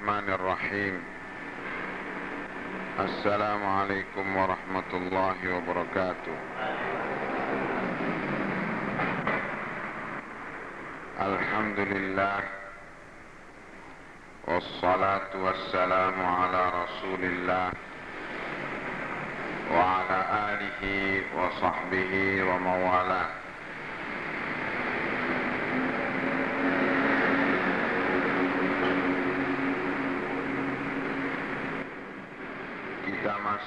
الرحمن الرحيم. السلام عليكم ورحمة الله وبركاته. الحمد لله والصلاة والسلام على رسول الله وعلى آله وصحبه وموالاه.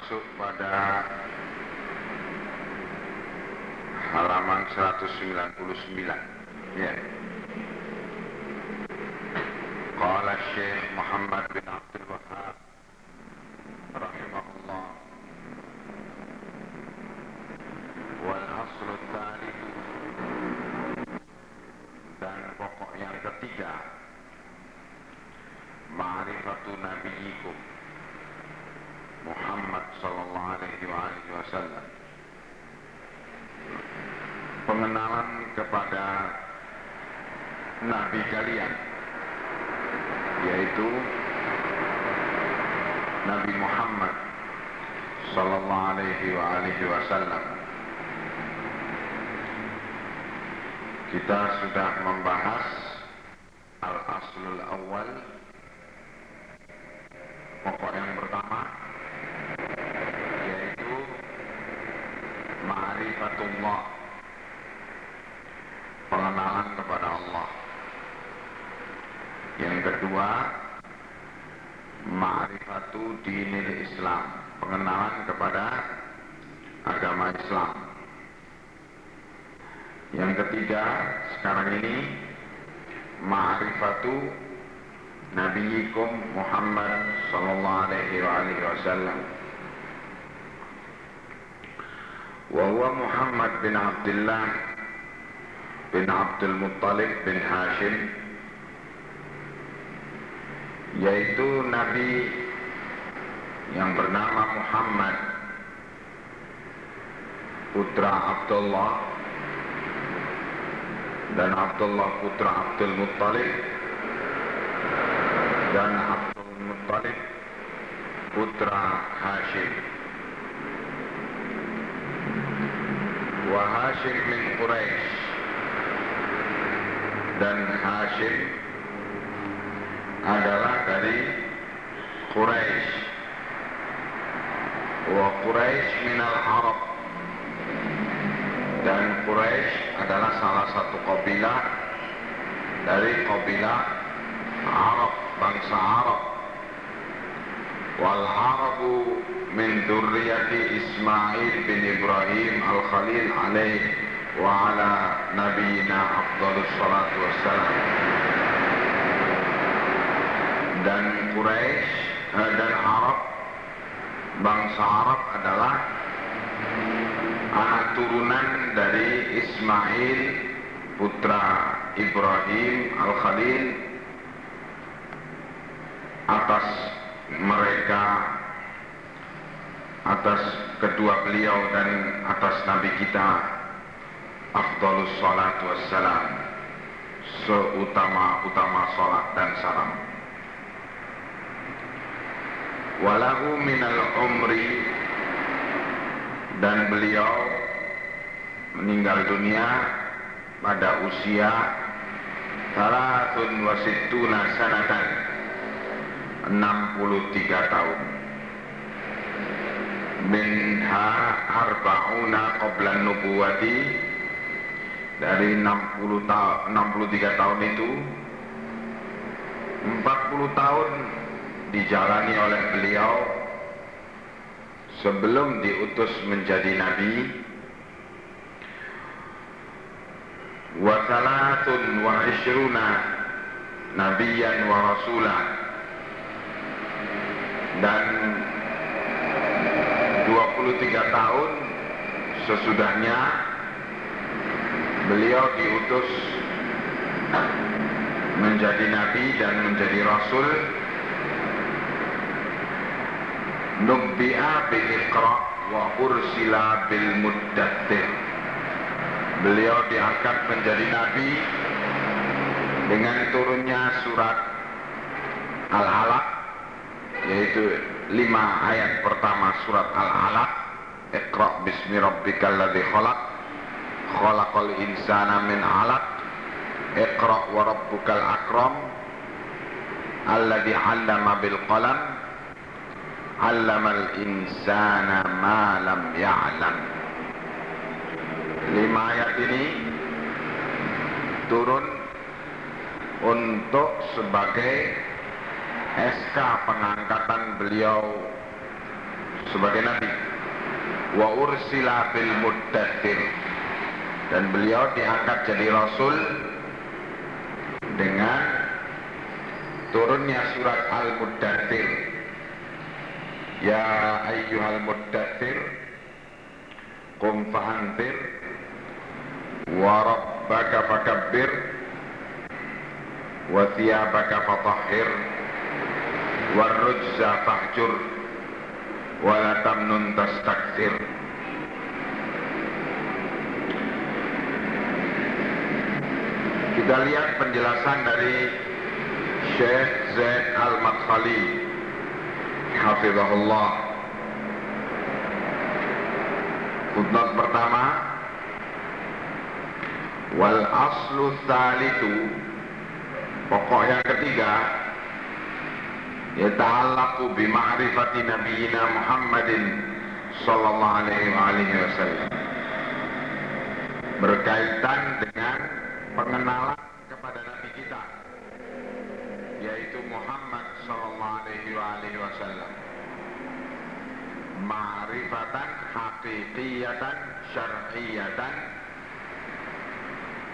Masuk pada halaman 199 ya Qala Syekh Muhammad bin Abdul Wahab rahimahullah wal asl tsalits dan pokok yang ketiga ma'rifatu nabiyyikum Muhammad sallallahu alaihi wa alihi wasallam. Pengenalan kepada nabi kalian yaitu Nabi Muhammad sallallahu alaihi wa alihi wasallam. Kita sudah membahas al-aslul awal pokok yang pertama ma'rifatullah pengenalan kepada Allah. Yang kedua ma'rifatu dinil Islam. Pengenalan kepada agama Islam. Yang ketiga sekarang ini ma'rifatu nabiyikum Muhammad sallallahu alaihi wasallam وهو محمد بن عبد الله بن عبد المطلب bin Hashim yaitu Nabi yang bernama Muhammad putra Abdullah dan Abdullah putra Abdul Muttalib dan Abdul Muttalib putra Hashim Wa Hashim min Quraisy dan Hashim adalah dari Quraisy wa Quraisy minal Arab dan Quraisy adalah salah satu kabilah dari kabilah Arab bangsa Arab wal Arabu من ذرية إسماعيل بن إبراهيم الخليل عليه وعلى نبينا أفضل الصلاة والسلام dan Quraisy dan Arab bangsa Arab adalah anak turunan dari Ismail putra Ibrahim Al-Khalil atas kedua beliau dan atas Nabi kita Afdalus Salat Wassalam seutama-utama salat dan salam. Walahu minal umri dan beliau meninggal dunia pada usia salatun wasittuna sanatan 63 tahun minha arba'una qabla nubuwati. Dari 60 ta 63 tahun itu 40 tahun dijalani oleh beliau sebelum diutus menjadi nabi. Wa salatun wa ishruna nabiyan wa rasulah dan 23 tahun sesudahnya beliau diutus menjadi nabi dan menjadi rasul. Nubbi'a bil iqra wa ursila bil muddathir beliau diangkat menjadi nabi dengan turunnya surat Al-Alaq yaitu lima ayat pertama surat Al-Alaq. Iqra bismi rabbikal ladzi khalaq. Khalaqal insana min 'alaq. Iqra wa rabbukal akram. Alladzi 'allama bil qalam. 'allamal insana ma lam ya'lam. Lima ayat ini turun untuk sebagai SK pengangkatan beliau sebagai nabi. Wa ursila bil muddathir dan beliau diangkat jadi rasul dengan turunnya surat al-muddathir ya ayyuhal muddathir qum fa'anthir wa rabbaka fakabbir wa thiyabaka fatahhir wa rujza fahjur. Wa la tamnun tastakthir. Kita lihat penjelasan dari Syekh Zaid Al-Madkhali. Hafizahullah. Footnote pertama. Wal aslu thalithu. Pokok yang ketiga Yata'allaku bima'rifati Nabiina Muhammadin Sallallahu alaihi wasallam Berkaitan dengan pengenalan kepada Nabi kita Yaitu Muhammad Sallallahu alaihi wasallam. Ma'rifatan hakikiyatan syar'iyatan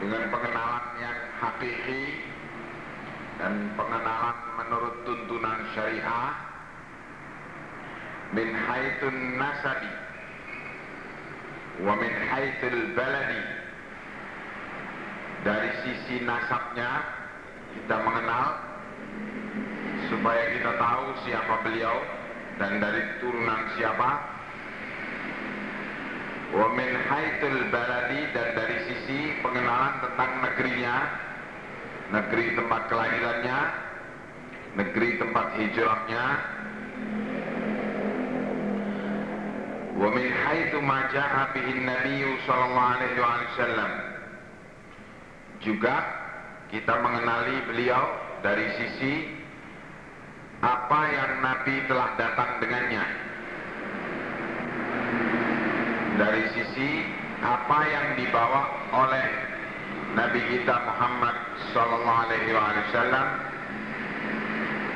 dengan pengenalan yang hakiki dan pengenalan menurut tuntunan syariah min haitsun nasabi wa min haitsul baladi. Dari sisi nasabnya kita mengenal supaya kita tahu siapa beliau dan dari turunan siapa. Wa min haitsul baladi dan dari sisi pengenalan tentang negerinya negeri tempat kelahirannya negeri tempat hijrahnya. Wa min haitsu ma jaa bihi sallallahu alaihi wasallam. Juga kita mengenali beliau dari sisi apa yang Nabi telah datang dengannya. Dari sisi apa yang dibawa oleh Nabi kita Muhammad sallallahu alaihi wasallam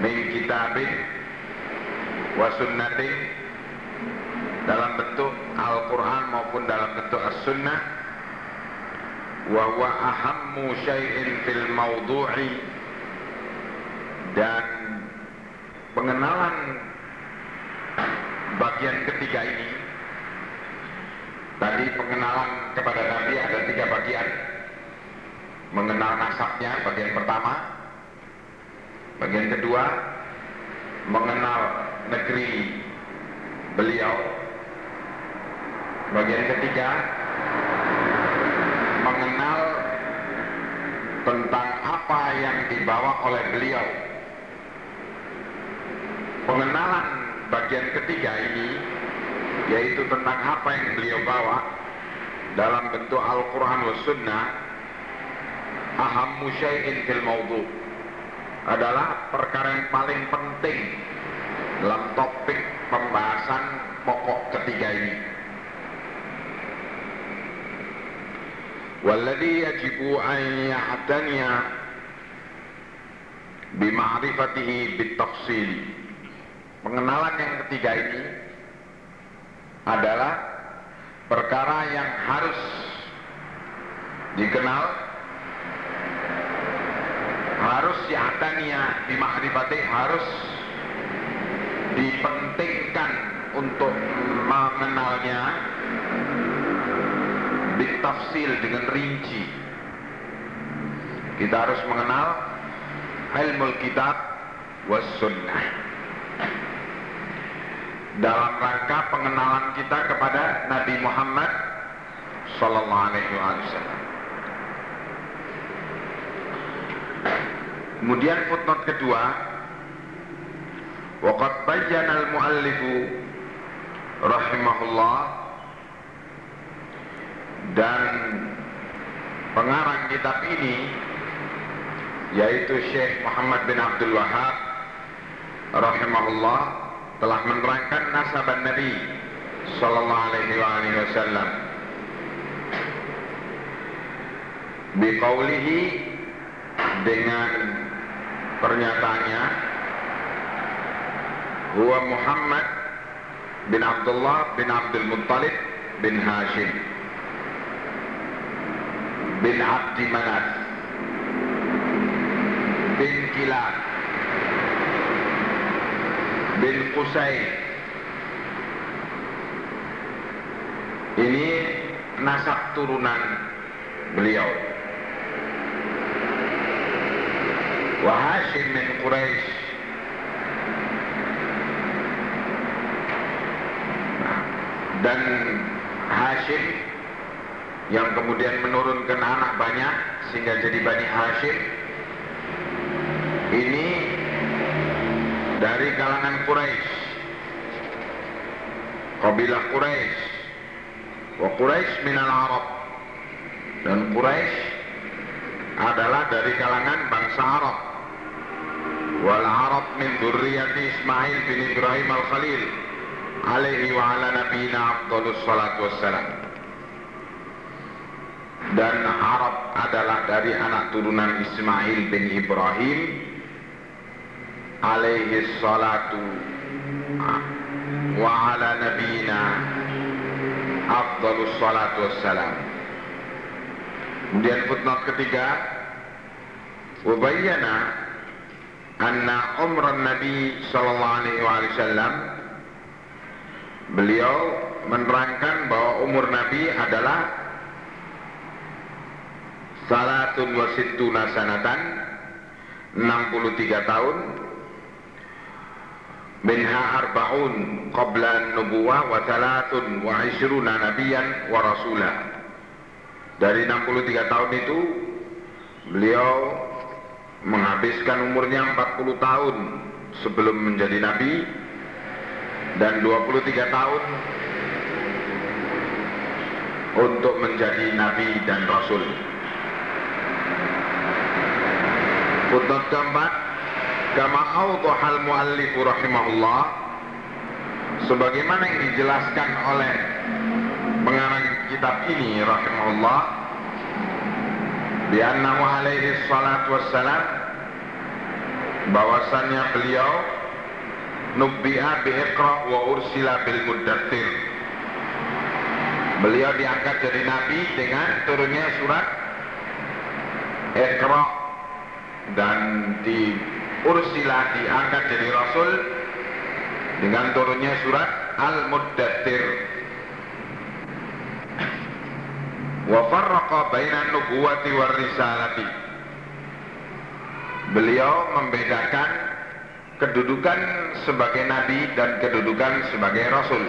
min kitabin wa sunnatin dalam bentuk Al-Quran maupun dalam bentuk As-Sunnah wa huwa ahammu syai'in fil mawdu'i dan pengenalan bagian ketiga ini tadi pengenalan kepada Nabi ada tiga bagian mengenal nasabnya bagian pertama. Bagian kedua mengenal negeri beliau. Bagian ketiga mengenal tentang apa yang dibawa oleh beliau. Pengenalan bagian ketiga ini yaitu tentang apa yang beliau bawa dalam bentuk Al-Quran wa Sunnah aham syai'in fil maudhu adalah perkara yang paling penting dalam topik pembahasan pokok ketiga ini. Walladhi yajibu an yahtaniya bima'rifatihi bitafsil. Pengenalan yang ketiga ini adalah perkara yang harus dikenal harus diatania di makrifati harus dipentingkan untuk mengenalnya ditafsil dengan rinci. Kita harus mengenal ilmu kitab was sunnah. Dalam rangka pengenalan kita kepada Nabi Muhammad sallallahu alaihi wasallam Kemudian footnote kedua, waqad bayyana al-muallifu rahimahullah dan pengarang kitab ini yaitu Syekh Muhammad bin Abdul Wahab rahimahullah telah menerangkan nasaban Nabi sallallahu alaihi wasallam. Biqaulihi dengan pernyataannya. Huwa Muhammad bin Abdullah bin Abdul Muttalib bin Hashim bin Abdi Manat bin Kilab bin Qusay. Ini nasab turunan beliau Hashim min Quraisy dan Hashim yang kemudian menurunkan anak banyak sehingga jadi Bani Hashim. Ini dari kalangan Quraisy kabilah Quraisy wa Quraisy minal Arab dan Quraisy adalah dari kalangan bangsa Arab wal Arab min dzurriyyati Ismail bin Ibrahim al-Khalil alaihi wa ala nabiyina afdalus salatu wassalam. Dan Arab adalah dari anak turunan Ismail bin Ibrahim alaihi salatu wa ala nabiyina afdalus salatu wassalam. Kemudian footnote ketiga Wabayyana anna umran Nabi sallallahu alaihi wasallam beliau menerangkan bahwa umur Nabi adalah salatun wa sittuna sanatan 63 tahun minha arba'un qabla nubuwah wa salatun wa ishruna nabiyan wa rasula dari 63 tahun itu beliau menghabiskan umurnya 40 tahun sebelum menjadi nabi dan 23 tahun untuk menjadi nabi dan rasul. Footnote keempat, kama awdahal muallifu rahimahullah sebagaimana yang dijelaskan oleh pengarang kitab ini rahimahullah bi annahu alaihi salatu wassalam bahwasannya beliau nubbi'a bi iqra wa ursila bil muddathir. Beliau diangkat jadi nabi dengan turunnya surat iqra dan di ursila diangkat jadi rasul dengan turunnya surat al muddathir wa farraqa bainan nubuwati war risalati beliau membedakan kedudukan sebagai nabi dan kedudukan sebagai rasul.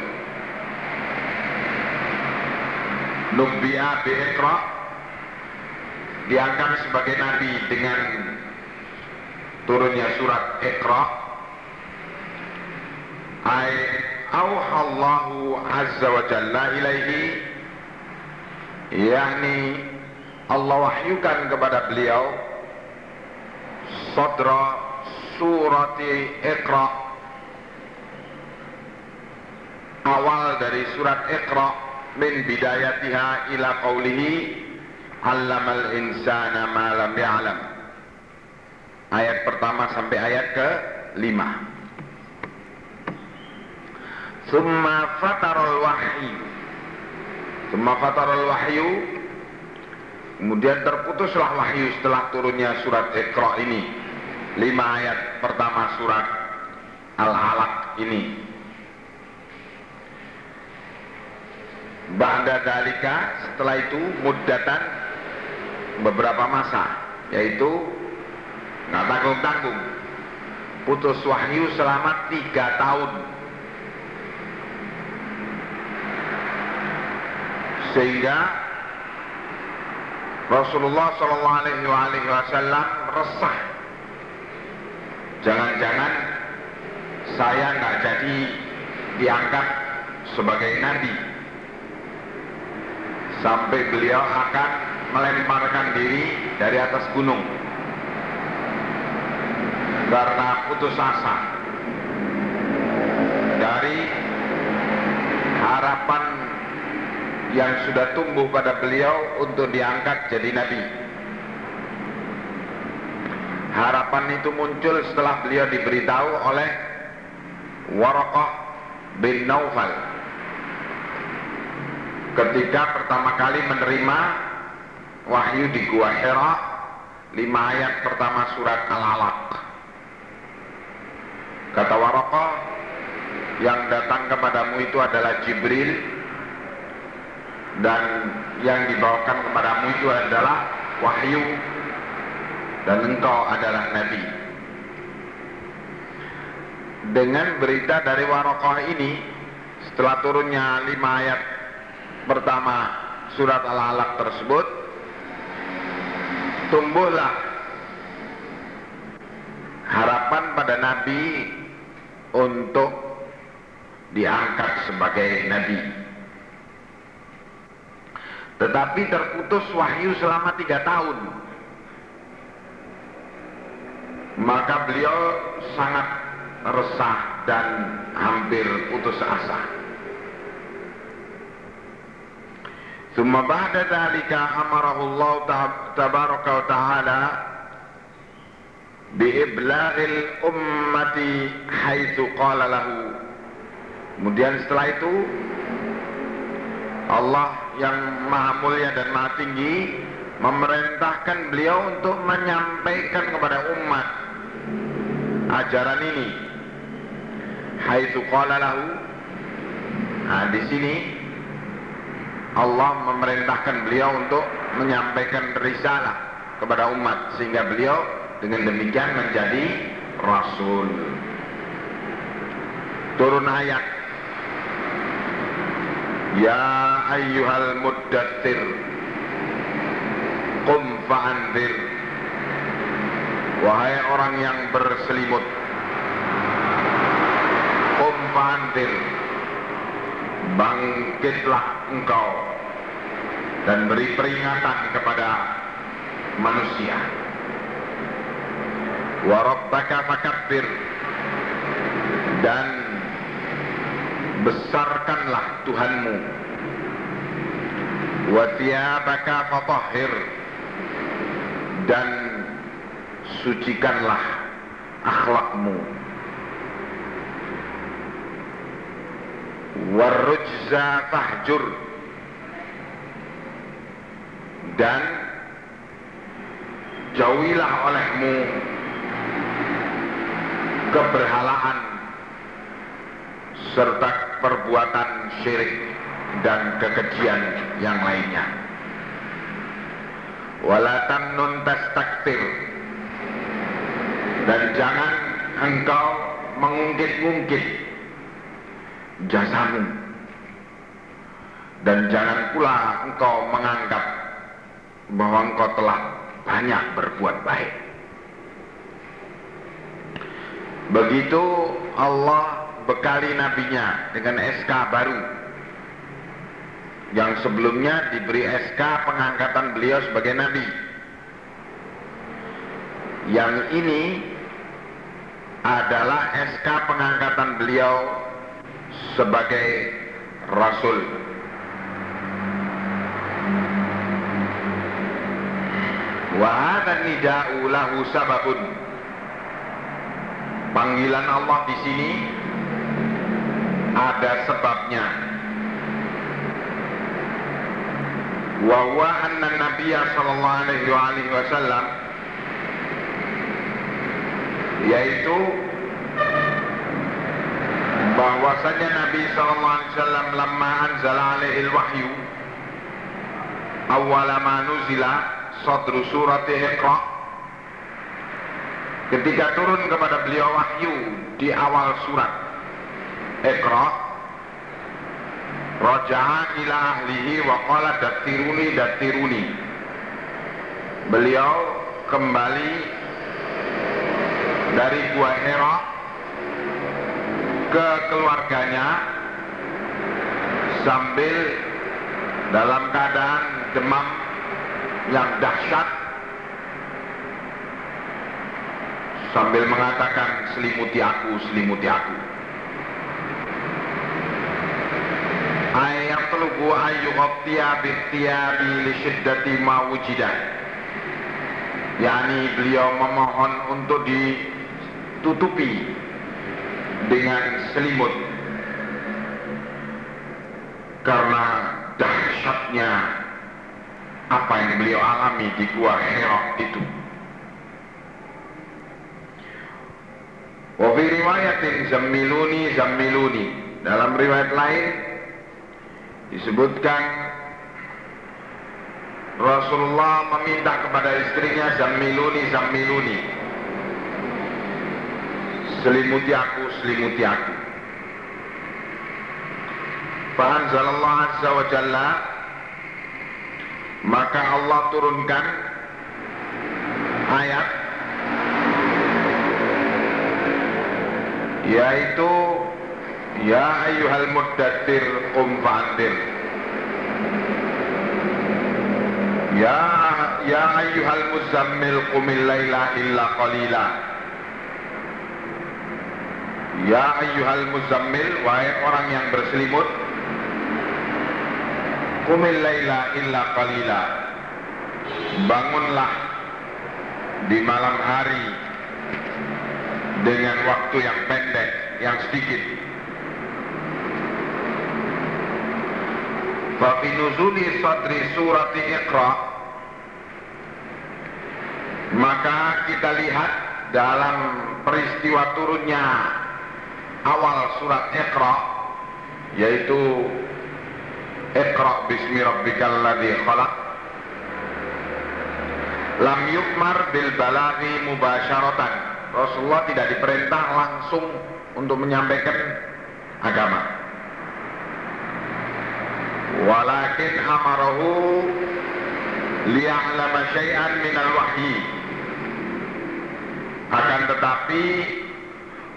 Nubbi'a bi'ikra diangkat sebagai nabi dengan turunnya surat Iqra ay auhallahu azza wa jalla ilaihi yakni Allah wahyukan kepada beliau sadra surati Iqra. Awal dari surat Iqra min bidayatiha ila qawlihi allamal insana ma lam ya'lam. Ayat pertama sampai ayat ke lima summa fatarul wahyu. Summa fatarul wahyu kemudian terputuslah wahyu setelah turunnya surat Iqra ini. Lima ayat pertama surat Al-Alaq ini. Ba'da dalika setelah itu muddatan beberapa masa yaitu nggak tanggung tanggung putus wahyu selama tiga tahun. Sehingga Rasulullah Shallallahu Alaihi Wasallam resah. Jangan-jangan saya nggak jadi diangkat sebagai nabi. Sampai beliau akan melemparkan diri dari atas gunung. Karena putus asa. Dari harapan yang sudah tumbuh pada beliau untuk diangkat jadi nabi. Harapan itu muncul setelah beliau diberitahu oleh Waraqah bin Naufal ketika pertama kali menerima wahyu di Gua Hira lima ayat pertama surat Al-Alaq kata Waraqah yang datang kepadamu itu adalah Jibril dan yang dibawakan kepadamu itu adalah wahyu. Dan engkau adalah nabi. Dengan berita dari Warokoh ini setelah turunnya lima ayat pertama surat Al-Alaq tersebut tumbuhlah harapan pada Nabi untuk diangkat sebagai Nabi tetapi terputus wahyu selama tiga tahun. Maka beliau sangat resah dan hampir putus asa. Suma ba'da dhalika amarahullahu tabaraka wa ta'ala biiblaghil ummati haithu qala lahu. Kemudian setelah itu Allah yang maha mulia dan maha tinggi memerintahkan beliau untuk menyampaikan kepada umat ajaran ini. Haitsu qala lahu nah di sini Allah memerintahkan beliau untuk menyampaikan risalah kepada umat sehingga beliau dengan demikian menjadi rasul. Turun ayat ya ayyuhal muddatsir qum fa'anzir wahai orang yang berselimut. Qum fa'anzir bangkitlah engkau dan beri peringatan kepada manusia. Wa rabbaka fakabbir. Dan besarkanlah Tuhanmu. Wa thiyabaka fatahhir. Dan sucikanlah akhlakmu. Warujza fahjur. Dan jauhilah olehmu keberhalaan serta perbuatan syirik dan kekejian yang lainnya. Walatan nun tastaktir. Dan jangan engkau mengungkit-ungkit jasamu. Dan jangan pula engkau menganggap bahwa engkau telah banyak berbuat baik. Begitu Allah bekali nabinya dengan SK baru. Yang sebelumnya diberi SK pengangkatan beliau sebagai nabi. Yang ini adalah SK pengangkatan beliau sebagai rasul. Wa nida'u lahu sababun. Panggilan Allah di sini ada sebabnya. Wa huwa anna nabiyya sallallahu alaihi wasallam yaitu bahwasanya Nabi sallallahu alaihi wasallam lamma anzala alaihi wahyu awwal ma nuzila sadru surat Iqra ketika turun kepada beliau wahyu di awal surat Iqra. Raja'a ila ahlihi wa qala datiruni datiruni. Beliau kembali dari gua Hira ke keluarganya sambil dalam keadaan demam yang dahsyat. Sambil mengatakan selimuti aku, selimuti aku. Ayat telugu ayyughtiya bittiyabi li syiddati ma wujidah. Yani beliau memohon untuk ditutupi dengan selimut karena dahsyatnya apa yang beliau alami di gua Hira itu. Wa fi riwayatin zammiluni zammiluni. Dalam riwayat lain disebutkan Rasulullah meminta kepada istrinya zammiluni zammiluni. Selimuti aku, selimuti aku. Fa'anzalallah azza wa jalla maka Allah turunkan ayat yaitu ya ayyuhal muddatsir qum fa'andir ya ya ayyuhal muzammil qumil laila illa qalila. Ya ayyuhal muzammil wahai orang yang berselimut. Qumil laila illa qalila. Bangunlah di malam hari dengan waktu yang pendek, yang sedikit. Fafi nuzuli sadri surati Iqra. Maka kita lihat dalam peristiwa turunnya awal surat Iqra yaitu Iqra bismi rabbikal ladzi khalaq. Lam yukmar bil balaghi mubasyaratan Rasulullah tidak diperintah langsung untuk menyampaikan agama. Walakin amarahu liya'lama syai'an minal wahyi. Akan tetapi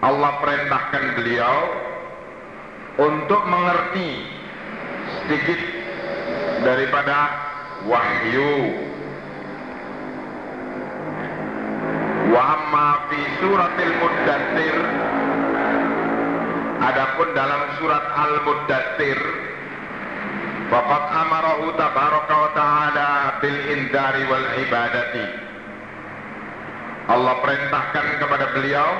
Allah perintahkan beliau untuk mengerti sedikit daripada wahyu Wa amma fi suratil muddatsir Adapun dalam surat Al-Muddatsir Faqad amarahu tabaraka wa ta'ala bil indari wal ibadati. Allah perintahkan kepada beliau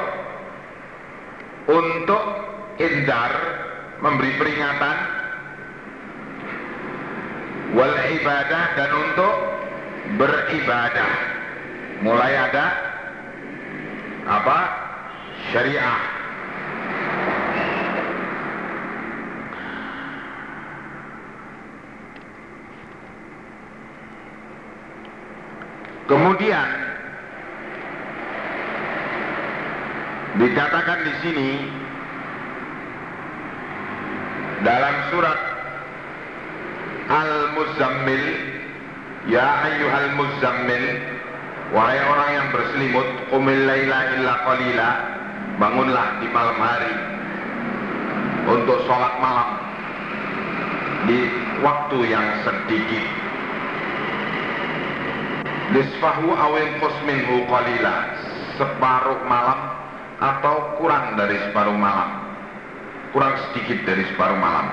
untuk indar memberi peringatan wal ibadah dan untuk beribadah. Mulai ada apa? Syariah kemudian dikatakan di sini dalam surat Al-Muzammil Ya ayyuhal muzammil Wahai orang yang berselimut, qumil laila illa qalila. Bangunlah di malam hari untuk sholat malam di waktu yang sedikit. Nisfahu awin minhu qalila. Separuh malam atau kurang dari separuh malam. Kurang sedikit dari separuh malam.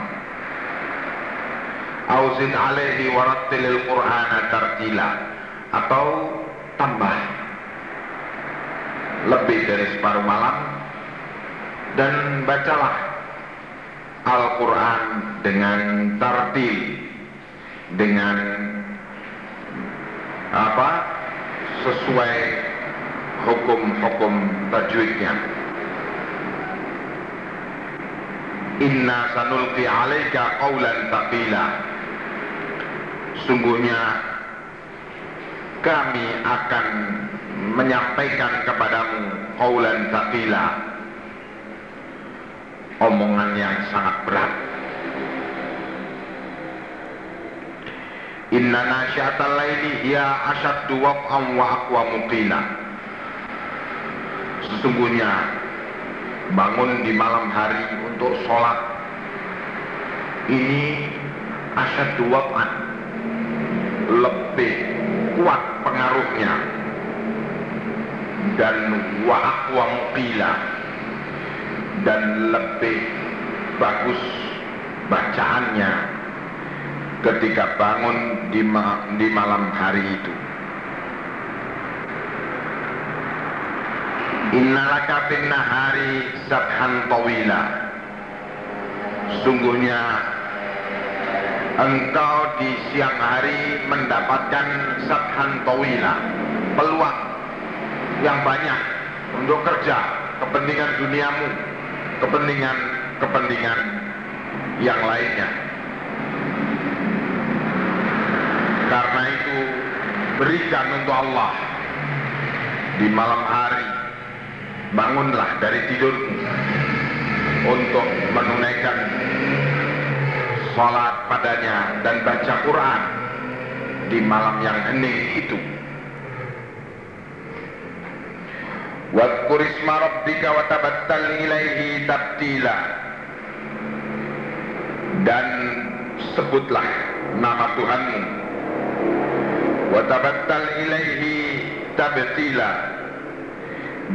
Auzin alaihi warattilil qur'ana tartila. Atau tambah lebih dari separuh malam dan bacalah Al-Quran dengan tartil dengan apa? Sesuai hukum-hukum tajwidnya. Inna sanulqi alaika qawlan taqila Sungguhnya kami akan menyampaikan kepadamu qaulan taqila omongan yang sangat berat Inna nasyatal laili hiya asyaddu waq'an wa aqwa muqila Sesungguhnya bangun di malam hari untuk sholat ini asyadu wab'an lebih kuat pengaruhnya. Dan wa'akwa muqila dan lebih bagus bacaannya ketika bangun di, ma di malam hari itu. Innalaka bin nahari sabhan tawila. Sungguhnya Engkau di siang hari mendapatkan sabhan tawila Peluang yang banyak untuk kerja Kepentingan duniamu Kepentingan-kepentingan yang lainnya Karena itu berikan untuk Allah. Di malam hari bangunlah dari tidurmu untuk menunaikan sholat padanya dan baca Quran di malam yang hening itu. Wadkur rabbika wa ilaihi tabtila. Dan sebutlah nama Tuhanmu wa tabattal ilaihi tabtila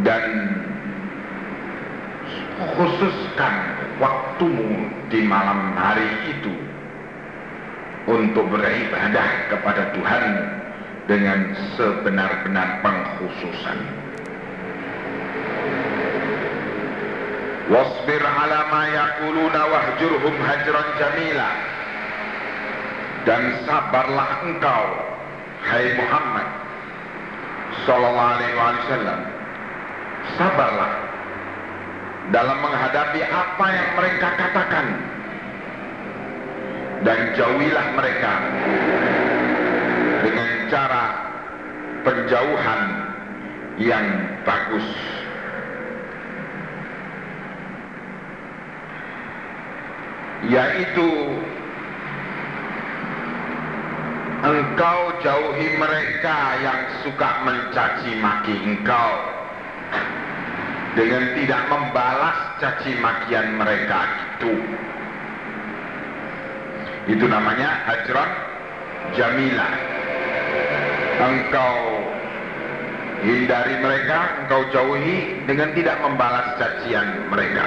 dan khususkan waktumu di malam hari itu untuk beribadah kepada Tuhan dengan sebenar-benar pengkhususan. Wasbir ala ma yaquluna wahjurhum hajran jamila. Dan sabarlah engkau, hai Muhammad. Sallallahu alaihi wasallam. Sabarlah dalam menghadapi apa yang mereka katakan. Dan jauhilah mereka dengan cara penjauhan yang bagus. Yaitu engkau jauhi mereka yang suka mencaci maki engkau dengan tidak membalas caci makian mereka itu. Itu namanya hajran jamila. Engkau hindari mereka, engkau jauhi dengan tidak membalas cacian mereka.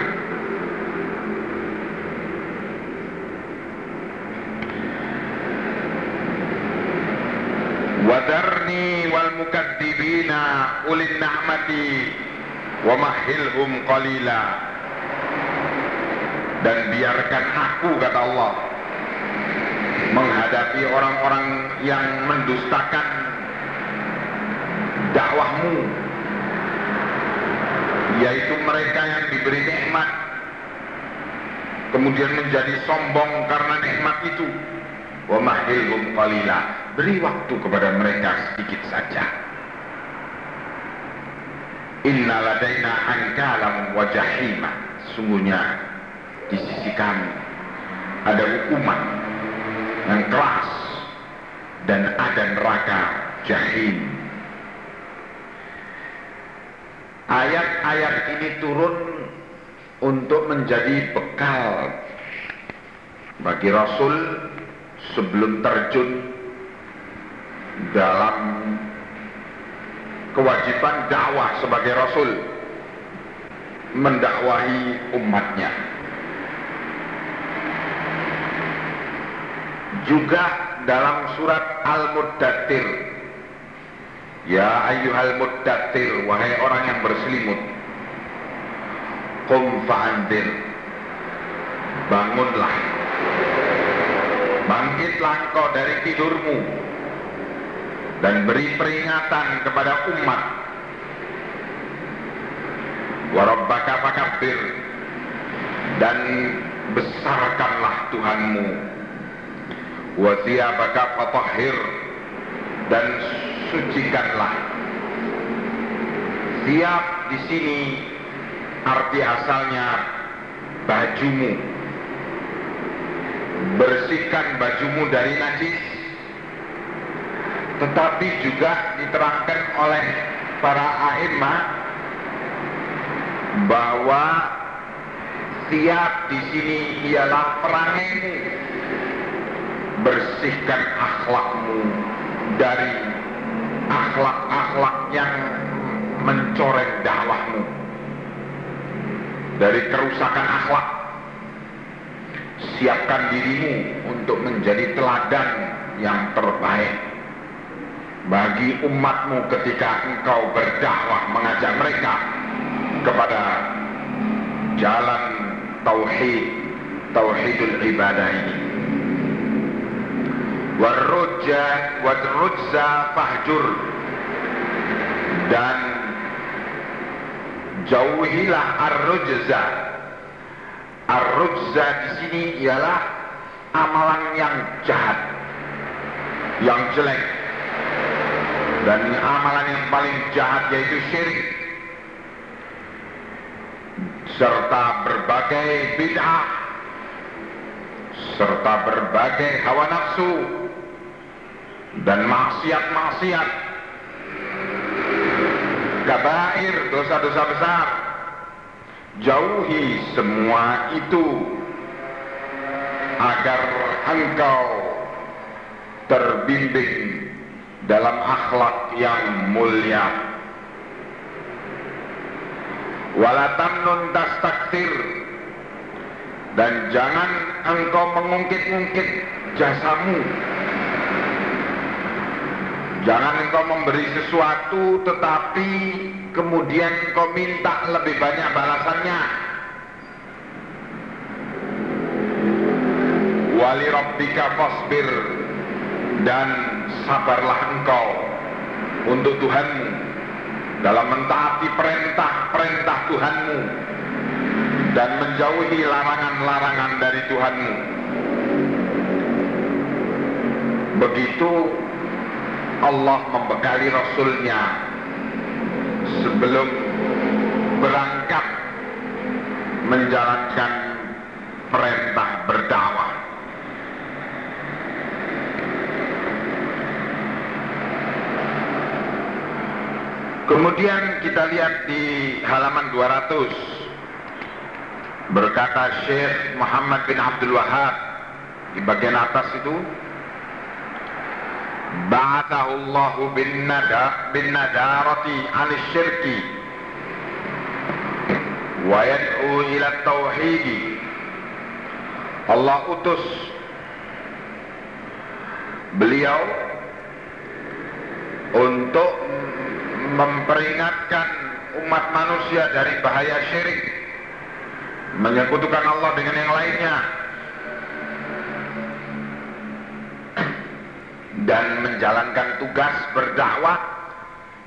Wadarni wal mukadzibina ulin na'mati wa mahilhum qalila. Dan biarkan aku kata Allah menghadapi orang-orang yang mendustakan dakwahmu yaitu mereka yang diberi nikmat kemudian menjadi sombong karena nikmat itu. Wa mahilhum qalila beri waktu kepada mereka sedikit saja Inna ladaina ankalam wa jahima. Sungguhnya di sisi kami ada hukuman yang keras dan ada neraka jahim. Ayat-ayat ini turun untuk menjadi bekal bagi Rasul sebelum terjun dalam kewajiban dakwah sebagai rasul mendakwahi umatnya. Juga dalam surat Al-Muddatir Ya ayyuhal muddatir Wahai orang yang berselimut Qum fa'andir. Bangunlah. Bangkitlah engkau dari tidurmu dan beri peringatan kepada umat. Warabbaka fakabbir. Dan besarkanlah Tuhanmu. Wa thiyabaka fatahhir. Dan sucikanlah. Siap di sini arti asalnya bajumu. Bersihkan bajumu dari najis tetapi juga diterangkan oleh para a'imah bahwa siap di sini ialah perangaimu bersihkan akhlakmu dari akhlak-akhlak yang mencoreng dakwahmu. Dari kerusakan akhlak. Siapkan dirimu untuk menjadi teladan yang terbaik bagi umatmu ketika engkau berdakwah mengajak mereka kepada jalan tauhid tauhidul ibadah ini. Warujja wadrujza fahjur. Dan jauhilah ar-rujza ar-rujza di sini ialah amalan yang jahat yang jelek dan amalan yang paling jahat yaitu syirik serta berbagai bid'ah serta berbagai hawa nafsu dan maksiat-maksiat kabair dosa-dosa besar. Jauhi semua itu agar engkau terbimbing dalam akhlak yang mulia. Wala tamnun tastaktir. Dan jangan engkau mengungkit-ungkit jasamu. Jangan engkau memberi sesuatu tetapi kemudian engkau minta lebih banyak balasannya. Wali rabbika fasbir dan sabarlah engkau untuk Tuhanmu dalam mentaati perintah-perintah Tuhanmu dan menjauhi larangan-larangan dari Tuhanmu. Begitu Allah membekali Rasulnya sebelum berangkat menjalankan perintah berdakwah. Kemudian kita lihat di halaman 200 berkata Syekh Muhammad bin Abdul Wahab di bagian atas itu Ba'athahu Allah bin nada bin nadarati 'anil syirki wa yad'u ila tauhid Allah utus beliau untuk memperingatkan umat manusia dari bahaya syirik. Menyekutukan Allah dengan yang lainnya. Dan menjalankan tugas berdakwah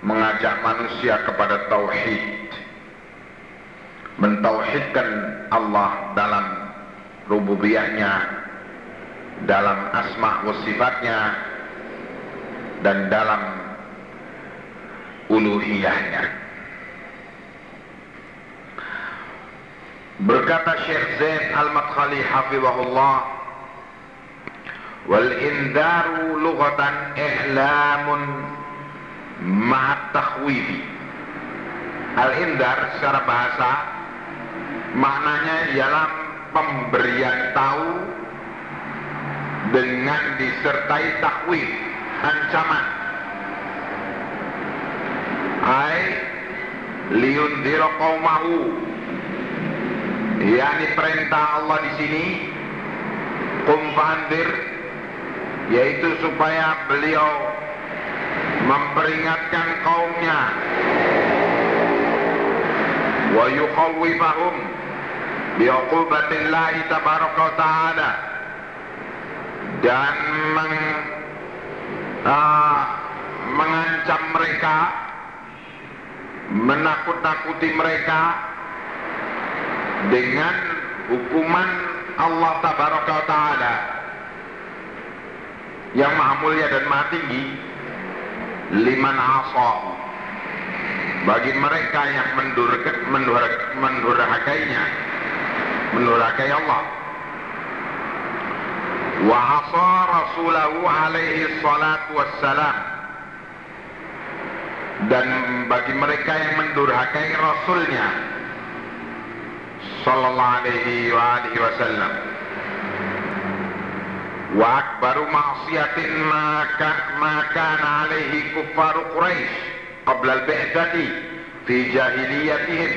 mengajak manusia kepada tauhid. Mentauhidkan Allah dalam rububiyahnya dalam asma wa sifatnya dan dalam uluhiyahnya. Berkata Syekh Zain Al-Madkhali hafizahullah wal indaru lughatan i'lamun ma'at takhwifi. Al-indar secara bahasa maknanya ialah pemberian tahu dengan disertai takwif, ancaman ay liundhira qaumahu. Yakni perintah Allah di sini. Kum fandir yaitu supaya beliau memperingatkan kaumnya. Wa yukhawwifahum biuqubatillahi tabaraka ta'ala. Dan meng, uh, mengancam mereka menakut-nakuti mereka dengan hukuman Allah tabaraka taala. Yang maha mulia dan maha tinggi liman asa bagi mereka yang mendurhakai mendurhakainya mendurhakai Allah. Wa asa rasulahu alaihi salatu wassalam dan bagi mereka yang mendurhakai Rasulnya sallallahu alaihi wa alihi wasallam. Wa akbaru ma'siyatin maka maka alaihi kuffaru Quraisy qabla al-bi'tsati fi jahiliyatihim.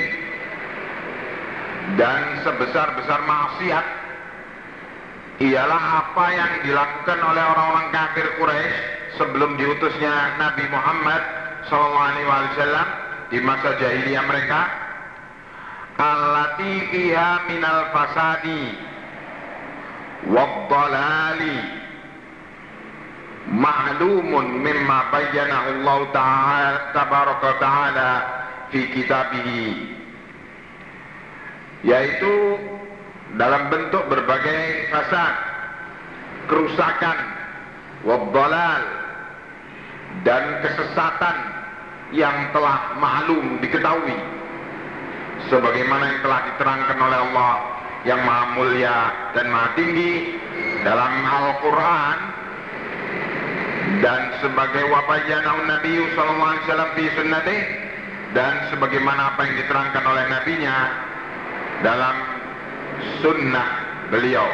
Dan sebesar-besar maksiat ialah apa yang dilakukan oleh orang-orang kafir Quraisy sebelum diutusnya Nabi Muhammad SAW di masa jahiliyah mereka allati fiha minal fasadi waddalali ma'lumun mimma bayyanahu Allah ta'ala tabaraka ta'ala fi kitabihi. Yaitu dalam bentuk berbagai fasad, kerusakan, wabdalal, dan kesesatan yang telah maklum diketahui. Sebagaimana yang telah diterangkan oleh Allah yang maha mulia dan maha tinggi dalam Al-Quran. Dan sebagai wabayanahu Nabi wasallam fi sunnatih. Dan sebagaimana apa yang diterangkan oleh nabinya dalam sunnah beliau.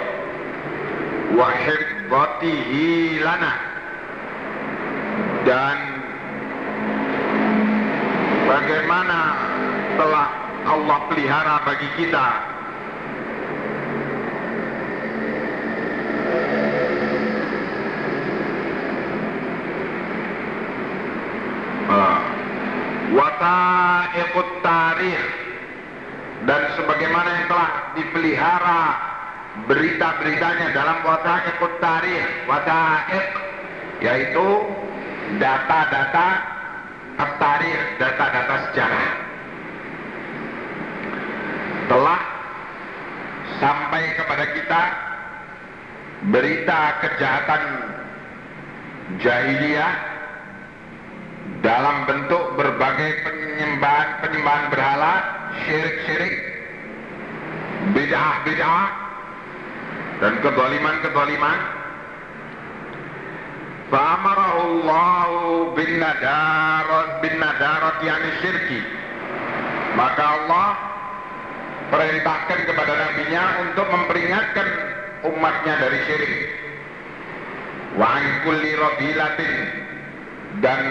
Wa hifdzatihi lana. Dan bagaimana telah Allah pelihara bagi kita? Wata'iqut tarikh. Dan sebagaimana yang telah dipelihara berita-beritanya dalam wata'iqut tarikh. Wata'iq yaitu data-data tarikh data-data sejarah telah sampai kepada kita berita kejahatan jahiliyah dalam bentuk berbagai penyembahan penyembahan berhala, syirik-syirik, bid'ah-bid'ah dan kedoliman-kedoliman. Fa'amarahu Allah bin nadarat yani syirki. Maka Allah perintahkan kepada nabinya untuk memperingatkan umatnya dari syirik. Wa an kulli dan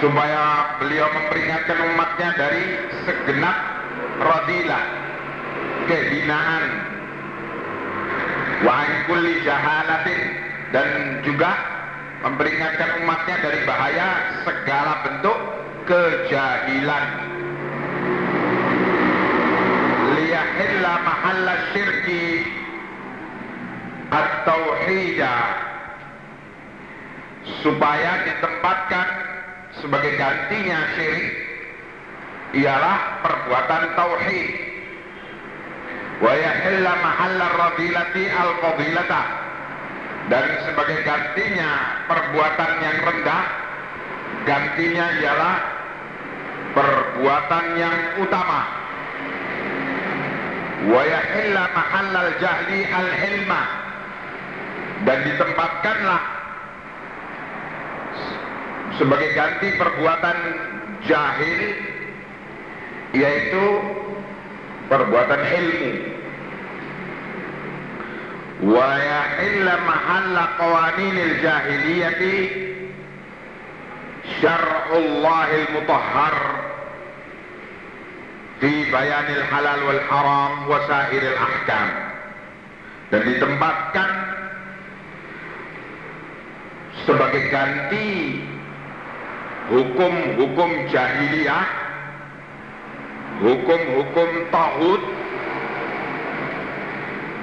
supaya beliau memperingatkan umatnya dari segenap radilah kehinaan wa kulli jahalatin dan juga memperingatkan umatnya dari bahaya segala bentuk kejahilan. Liyahilla mahalla syirki at-tauhidah supaya ditempatkan sebagai gantinya syirik ialah perbuatan tauhid. Wa yahilla mahalla radilati al fadilata dan sebagai gantinya perbuatan yang rendah gantinya ialah perbuatan yang utama. Wa yahilla mahalla al jahli al hilma dan ditempatkanlah sebagai ganti perbuatan jahil yaitu perbuatan ilmu wa yahilla mahalla qawaninil jahiliyati syar'ullahil mutahhar fi bayanil halal wal haram wa sairil ahkam. Dan ditempatkan sebagai ganti hukum-hukum jahiliyah, hukum-hukum tauhid,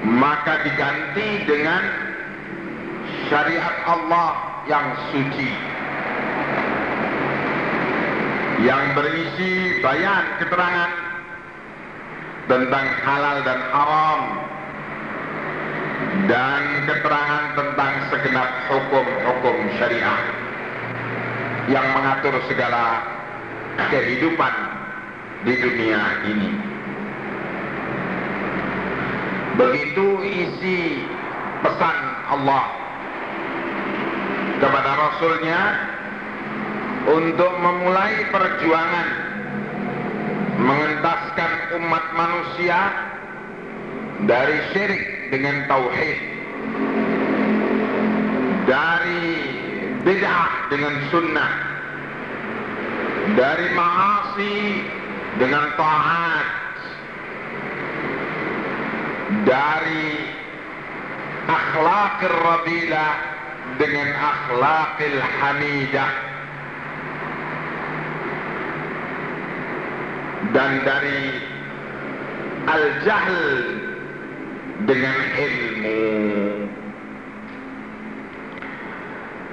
maka diganti dengan syariat Allah yang suci yang berisi bayan keterangan tentang halal dan haram dan keterangan tentang segenap hukum-hukum syariah yang mengatur segala kehidupan di dunia ini. Begitu isi pesan Allah kepada Rasulnya untuk memulai perjuangan mengentaskan umat manusia dari syirik dengan tauhid dari bid'ah dengan sunnah dari maasi dengan taat dari akhlakir rabilah dengan akhlakil hamidah dan dari al-jahl dengan ilmu.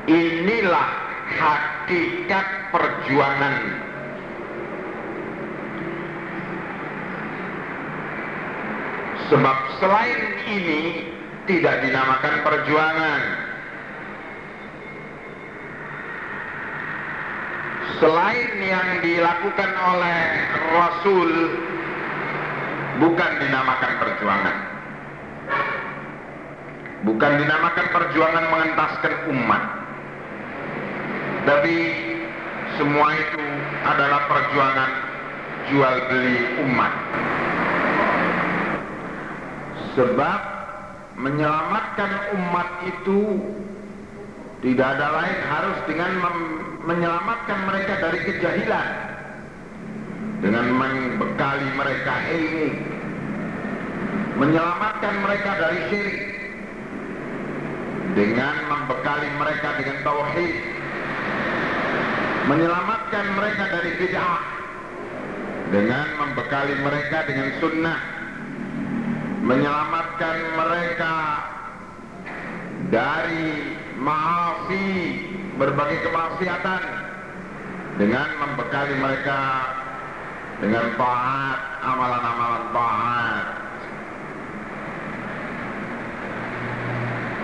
Inilah hakikat perjuangan sebab selain ini tidak dinamakan perjuangan. Selain yang dilakukan oleh Rasul bukan dinamakan perjuangan. Bukan dinamakan perjuangan mengentaskan umat. Tapi semua itu adalah perjuangan jual beli umat sebab menyelamatkan umat itu tidak ada lain harus dengan menyelamatkan mereka dari kejahilan. Dengan membekali mereka ilmu menyelamatkan mereka dari syirik. Dengan membekali mereka dengan tauhid. Menyelamatkan mereka dari bid'ah. Dengan membekali mereka dengan sunnah menyelamatkan mereka dari maasi berbagai kemaksiatan dengan membekali mereka dengan taat amalan-amalan taat.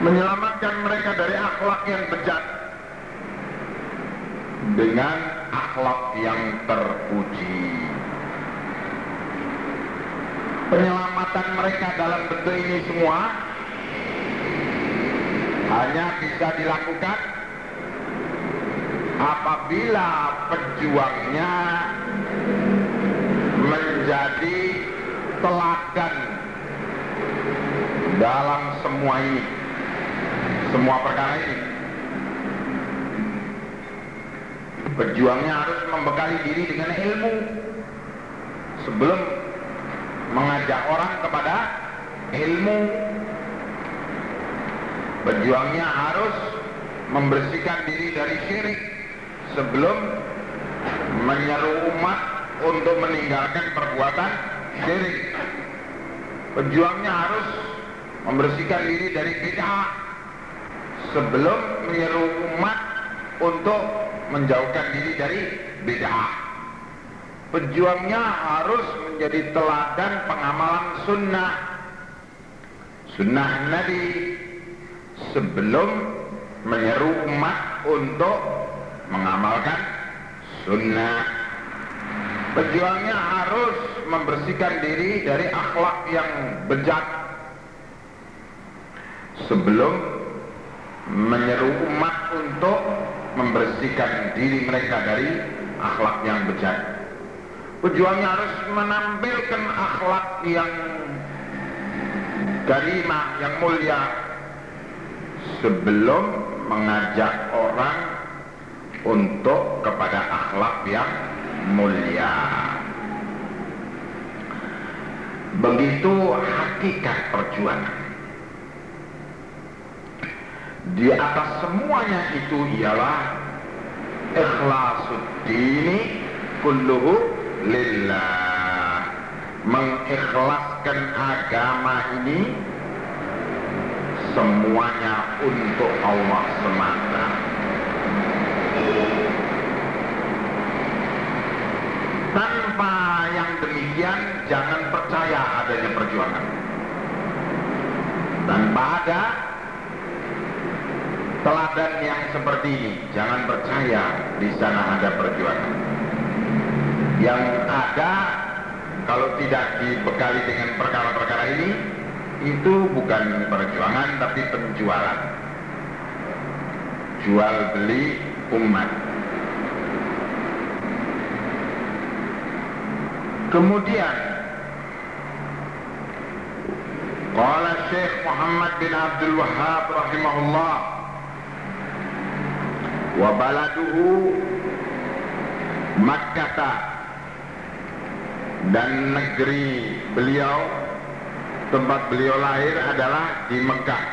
Menyelamatkan mereka dari akhlak yang bejat dengan akhlak yang terpuji penyelamatan mereka dalam bentuk ini semua hanya bisa dilakukan apabila pejuangnya menjadi teladan dalam semua ini semua perkara ini. Pejuangnya harus membekali diri dengan ilmu sebelum mengajak orang kepada ilmu Berjuangnya harus membersihkan diri dari syirik sebelum menyeru umat untuk meninggalkan perbuatan syirik. Berjuangnya harus membersihkan diri dari bid'ah sebelum menyeru umat untuk menjauhkan diri dari bid'ah. Pejuangnya harus menjadi teladan pengamalan sunnah. Sunnah Nabi sebelum menyeru umat untuk mengamalkan sunnah. Pejuangnya harus membersihkan diri dari akhlak yang bejat sebelum menyeru umat untuk membersihkan diri mereka dari akhlak yang bejat. Pejuangnya harus menampilkan akhlak yang karimah, yang mulia sebelum mengajak orang untuk kepada akhlak yang mulia. Begitu hakikat perjuangan. Di atas semuanya itu ialah ikhlasuddini kulluhu lillah. Mengikhlaskan agama ini semuanya untuk Allah semata. Tanpa yang demikian jangan percaya adanya perjuangan. Tanpa ada teladan yang seperti ini, jangan percaya di sana ada perjuangan. Yang ada kalau tidak dibekali dengan perkara-perkara ini, itu bukan perjuangan tapi penjualan. Jual beli umat. Kemudian Qala Syekh Muhammad bin Abdul Wahab rahimahullah wa baladuhu Makkah dan negeri beliau tempat beliau lahir adalah di Mekah.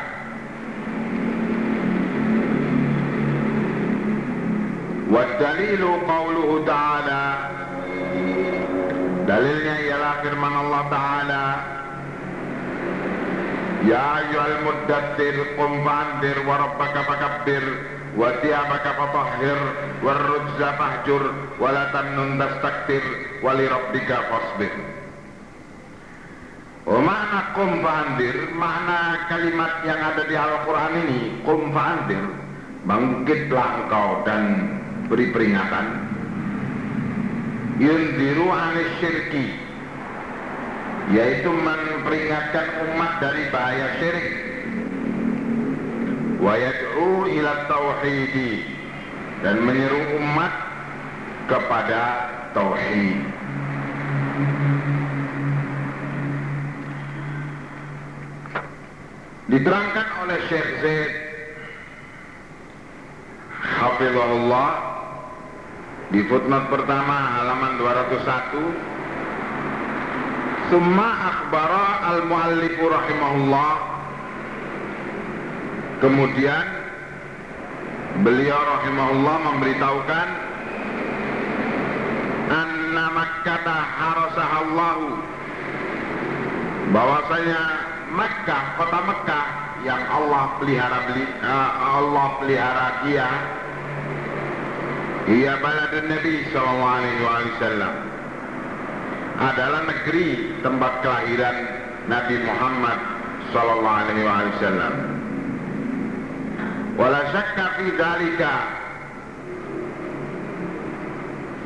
Wa dalilu qawluhu ta'ala. Dalilnya ialah firman Allah Ta'ala. Ya ayyuhal muddathir qum fa'andir wa rabbaka fakabbir wa la tamnun tastaktir wa li rabbika fasbir Oh, makna kum fa'andir, makna kalimat yang ada di Al-Quran ini, kum fa'andir, bangkitlah engkau dan beri peringatan. Yundiru anis syirki, yaitu memperingatkan umat dari bahaya syirik. Wa yad'u ila tauhidi dan menyeru umat kepada tauhid. Diterangkan oleh Syekh Zaid Hafizahullah di footnote pertama halaman 201 Summa akhbara al-muallifu rahimahullah Kemudian beliau rahimahullah memberitahukan anna makkata harasahallahu bahwasanya Mekah, kota Mekah yang Allah pelihara beli, uh, Allah pelihara dia ia baladun Nabi sallallahu alaihi wasallam adalah negeri tempat kelahiran Nabi Muhammad sallallahu alaihi wasallam. Wala syakka fi dzalika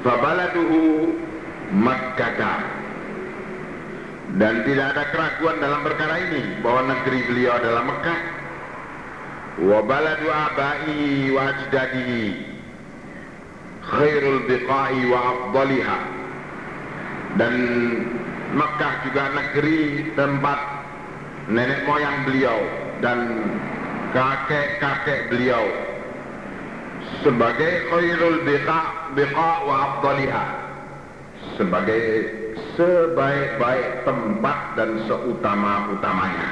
fabaladuhu Makkah dan tidak ada keraguan dalam perkara ini bahwa negeri beliau adalah Mekah. Wa baladu abai wa ajdadihi. Khairul biqai wa afdaliha. Dan Mekah juga negeri tempat nenek moyang beliau dan kakek-kakek beliau. Sebagai khairul biqa biqa wa afdaliha. Sebagai sebaik-baik tempat dan seutama-utamanya.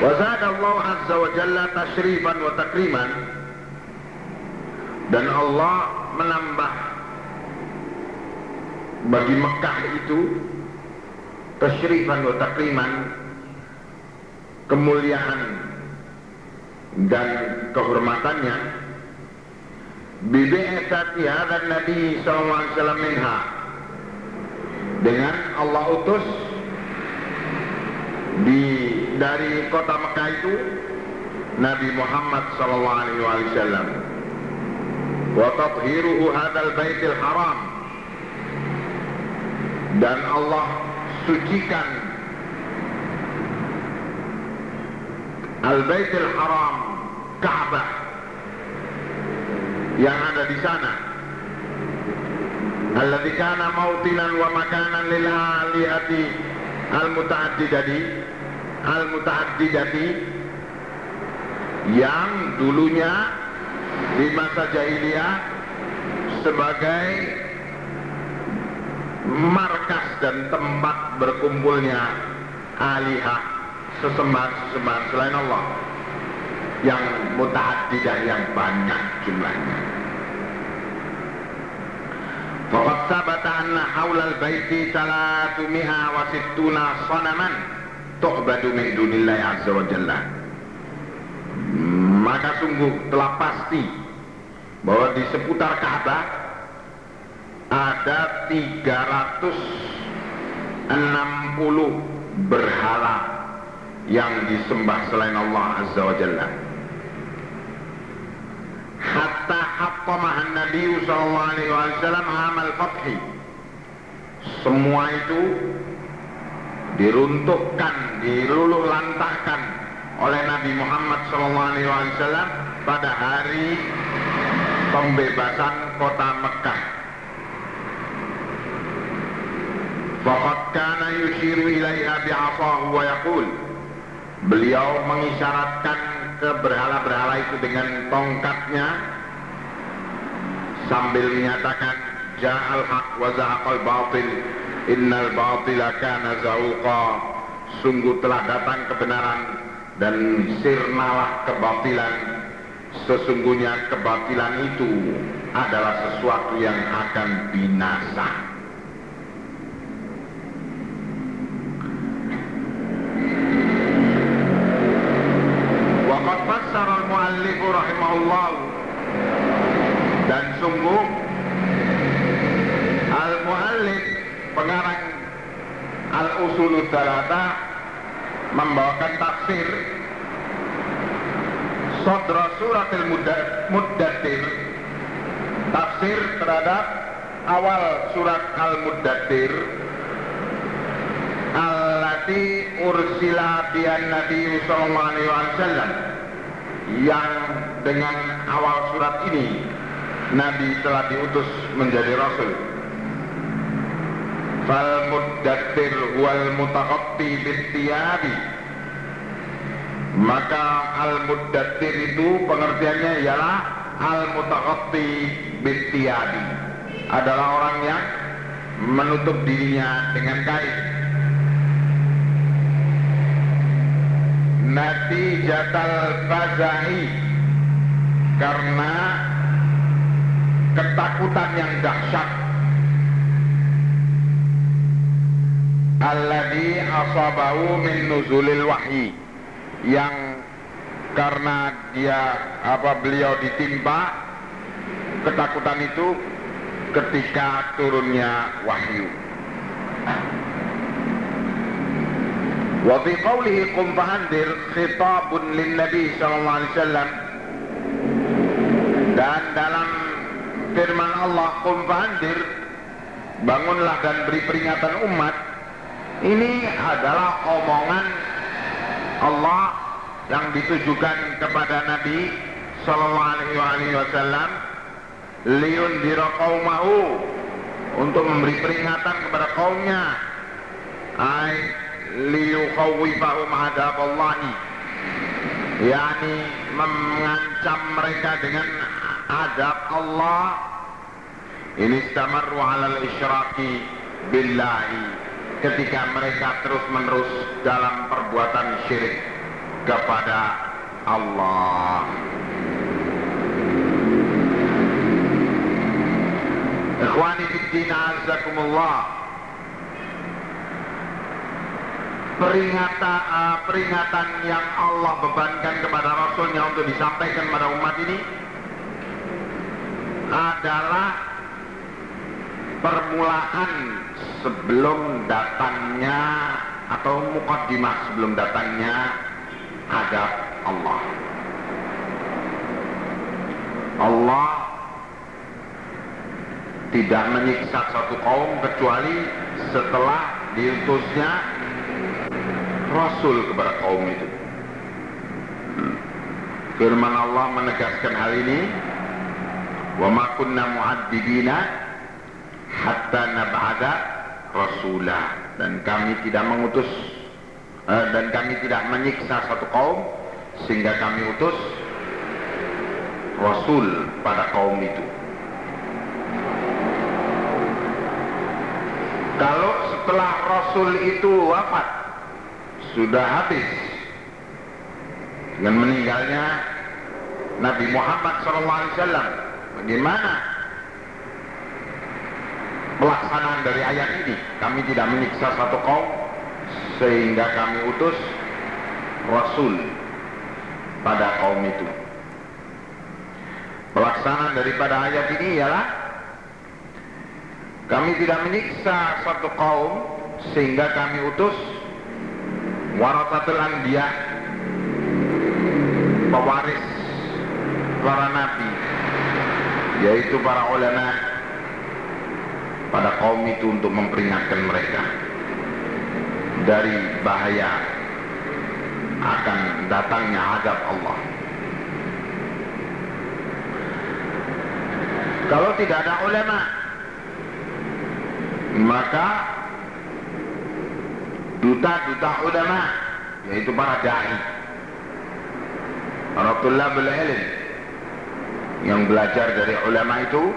Wazad Allah Azza wa Jalla tashrifan wa takriman. Dan Allah menambah bagi Mekah itu tashrifan wa takriman kemuliaan dan kehormatannya bibi'atati dan Nabi SAW minha. Dengan Allah utus di dari kota Mekah itu Nabi Muhammad SAW wa tathiruhu hadal baitil haram. Dan Allah sucikan al-baitil haram Ka'bah yang ada di sana. Alladzi kana mautinan wa makanan lil alihati al-muta'addidati al-muta'addidati yang dulunya di masa jahiliyah sebagai markas dan tempat berkumpulnya alihah sesembahan-sesembahan selain Allah yang mutaaddidah yang banyak jumlahnya. Faqad sabata anna haulal baiti salatu mi'a wa sittuna sanaman tu'badu min dunillahi azza wa jalla. Maka sungguh telah pasti bahwa di seputar Ka'bah ada 360 berhala yang disembah selain Allah Azza wa Jalla. Hatta hattamahan Nabi sallallahu alaihi wasallam amal fathi. Semua itu diruntuhkan, diluluh lantahkan oleh Nabi Muhammad SAW pada hari pembebasan kota Mekah. Fakat kana yushiru ilaiha bi'asahu wa yakul. Beliau mengisyaratkan ke berhala-berhala itu dengan tongkatnya sambil menyatakan ja'al haq wa zahaqal batil innal batila kana zauqa. Sungguh telah datang kebenaran dan sirnalah kebatilan. Sesungguhnya kebatilan itu adalah sesuatu yang akan binasa Waqad fassara al-muallif rahimahullah dan sungguh al-muallif pengarang al-usul dalata membawakan tafsir. Sodra surat al-muddatir Tafsir terhadap awal surat al-muddatir Allati ursila bian Nabi wasallam. Yang dengan awal surat ini Nabi telah diutus menjadi rasul. Fal muddatir wal mutaqatti bitiyabi. Maka al muddatir itu pengertiannya ialah al mutaqatti bitiyabi. Adalah orang yang menutup dirinya dengan kain. Natijatal fazai karena ketakutan yang dahsyat alladhi asabahu min nuzulil wahyi. Yang karena dia apa beliau ditimpa ketakutan itu ketika turunnya wahyu. Wa fi qawlihi qum fahandir khitabun lin nabi sallallahu alaihi wasallam. Dan dalam firman Allah qum fahandir bangunlah dan beri peringatan umat ini adalah omongan Allah yang ditujukan kepada Nabi sallallahu alaihi wasallam liun qaumahu untuk memberi peringatan kepada kaumnya. Ai liyukhawifahum adaballahi yakni mengancam mereka dengan adab Allah. Ini istamaru alal isyraki billahi ketika mereka terus menerus dalam perbuatan syirik kepada Allah. Ikhwani fiddin azakumullah. Peringatan uh, peringatan yang Allah bebankan kepada Rasulnya untuk disampaikan kepada umat ini adalah permulaan sebelum datangnya atau mukaddimah sebelum datangnya adab Allah. Allah tidak menyiksa satu kaum kecuali setelah diutusnya Rasul kepada kaum itu. Firman Allah menegaskan hal ini, "Wa ma kunna hatta nab'ada rasula." Dan kami tidak mengutus eh, dan kami tidak menyiksa satu kaum sehingga kami utus rasul pada kaum itu. Kalau setelah rasul itu wafat sudah habis dengan meninggalnya Nabi Muhammad SAW. Bagaimana pelaksanaan dari ayat ini? Kami tidak menyiksa satu kaum sehingga kami utus Rasul pada kaum itu. Pelaksanaan daripada ayat ini ialah kami tidak menyiksa satu kaum sehingga kami utus warasatul anbiya pewaris para nabi yaitu para ulama pada kaum itu untuk memperingatkan mereka. Dari bahaya akan datangnya azab Allah. Kalau tidak ada ulama maka duta-duta ulama yaitu para dai para tulabul ilm yang belajar dari ulama itu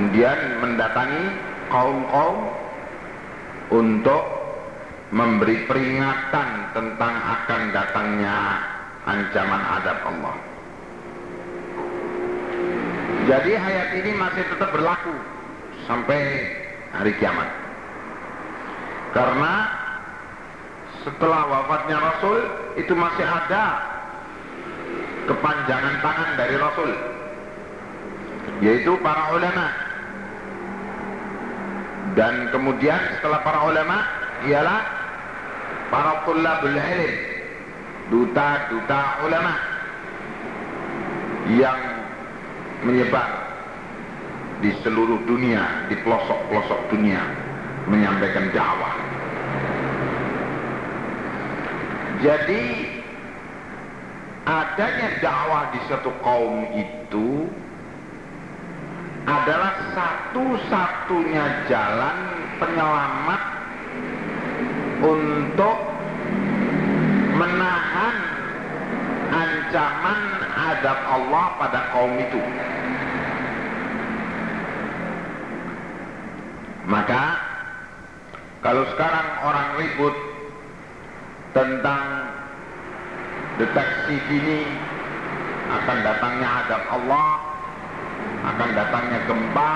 kemudian mendatangi kaum-kaum untuk memberi peringatan tentang akan datangnya ancaman adab Allah. Jadi ayat ini masih tetap berlaku sampai hari kiamat. Karena setelah wafatnya Rasul itu masih ada kepanjangan tangan dari Rasul yaitu para ulama dan kemudian setelah para ulama ialah para tulabul ilm duta-duta ulama yang menyebar di seluruh dunia, di pelosok-pelosok dunia menyampaikan dakwah. Jadi adanya dakwah di satu kaum itu adalah satu-satunya jalan penyelamat untuk menahan ancaman adab Allah pada kaum itu. Maka kalau sekarang orang ribut tentang deteksi dini akan datangnya adab Allah, akan datangnya gempa,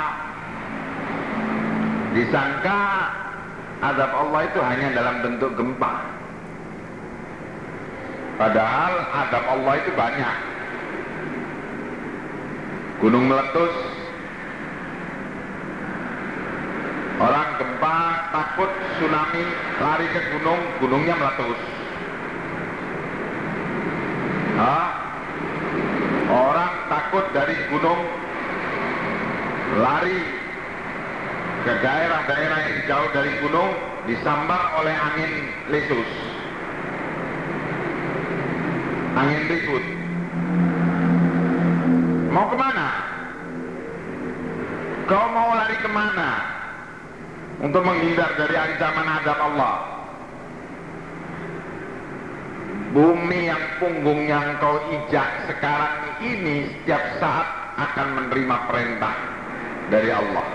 disangka azab Allah itu hanya dalam bentuk gempa. Padahal azab Allah itu banyak. Gunung meletus, orang gempa takut tsunami lari ke gunung, gunungnya meletus. Hah? Orang takut dari gunung lari ke daerah-daerah yang jauh dari gunung disambar oleh angin lesus. Angin ribut. Mau ke mana? Kau mau lari ke mana? Untuk menghindar dari ancaman adab Allah. Bumi yang punggungnya engkau ijak sekarang ini setiap saat akan menerima perintah dari Allah.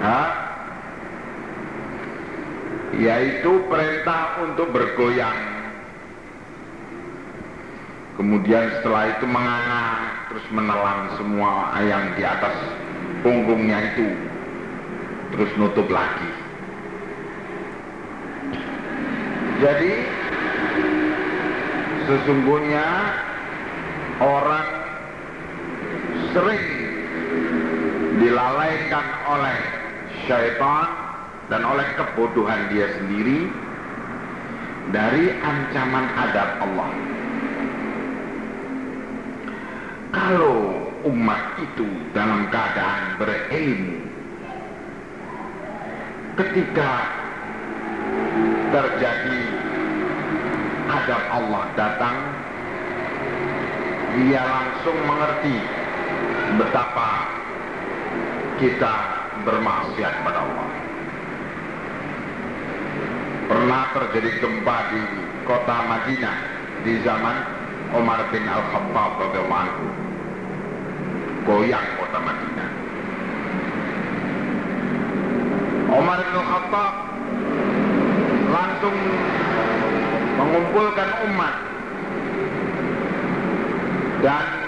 Hah? Yaitu perintah untuk bergoyang. Kemudian setelah itu menganga terus menelan semua yang di atas punggungnya itu. Terus nutup lagi. Jadi sesungguhnya orang sering dilalaikan oleh syaitan dan oleh kebodohan dia sendiri dari ancaman adab Allah. Kalau umat itu dalam keadaan berilmu ketika terjadi adab Allah datang dia langsung mengerti betapa kita bermaksiat pada Allah. Pernah terjadi gempa di kota Madinah di zaman Umar bin Al-Khattab radhiyallahu Goyang kota Madinah. Umar bin Al-Khattab langsung mengumpulkan umat dan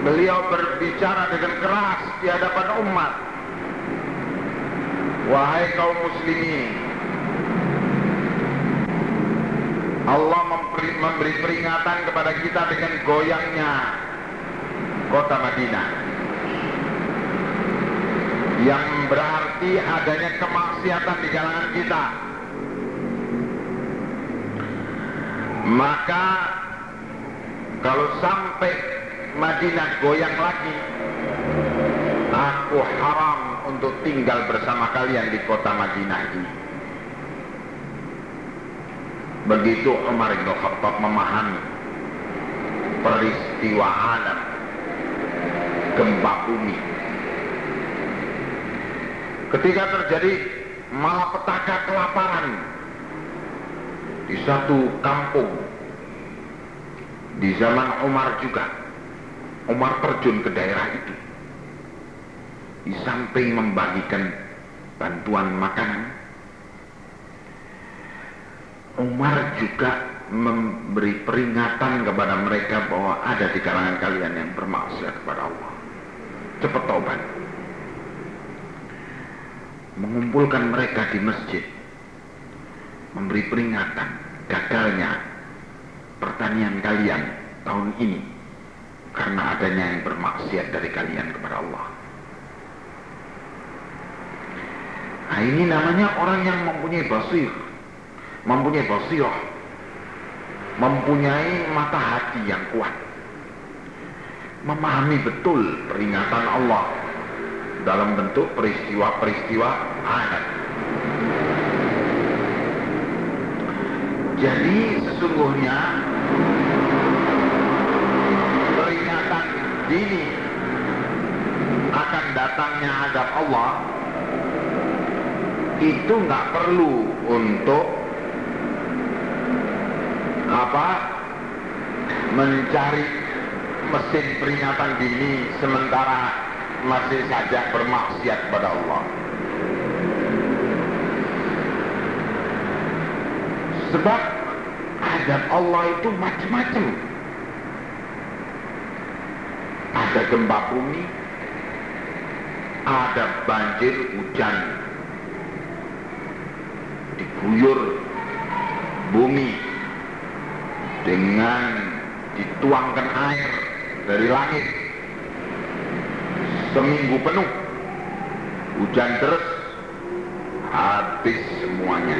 beliau berbicara dengan keras di hadapan umat. Wahai kaum muslimin, Allah memberi, memberi peringatan kepada kita dengan goyangnya kota Madinah. Yang berarti adanya kemaksiatan di kalangan kita. Maka kalau sampai Madinah goyang lagi, aku haram untuk tinggal bersama kalian di kota Madinah ini. Begitu Umar bin Khattab memahami peristiwa alam gempa bumi. Ketika terjadi malapetaka kelaparan di satu kampung di zaman Umar juga Umar terjun ke daerah itu. Di samping membagikan bantuan makanan Umar juga memberi peringatan kepada mereka bahwa ada di kalangan kalian yang bermaksiat kepada Allah. Cepat taubat. Mengumpulkan mereka di masjid memberi peringatan gagalnya pertanian kalian tahun ini karena adanya yang bermaksiat dari kalian kepada Allah. Nah ini namanya orang yang mempunyai basir, mempunyai basirah, mempunyai mata hati yang kuat, memahami betul peringatan Allah dalam bentuk peristiwa-peristiwa adat. Jadi sesungguhnya dini akan datangnya adab Allah itu nggak perlu untuk apa mencari mesin peringatan dini sementara masih saja bermaksiat kepada Allah. Sebab adab Allah itu macam-macam. Ada gempa bumi, ada banjir hujan, diguyur bumi dengan dituangkan air dari langit. Seminggu penuh hujan terus habis semuanya.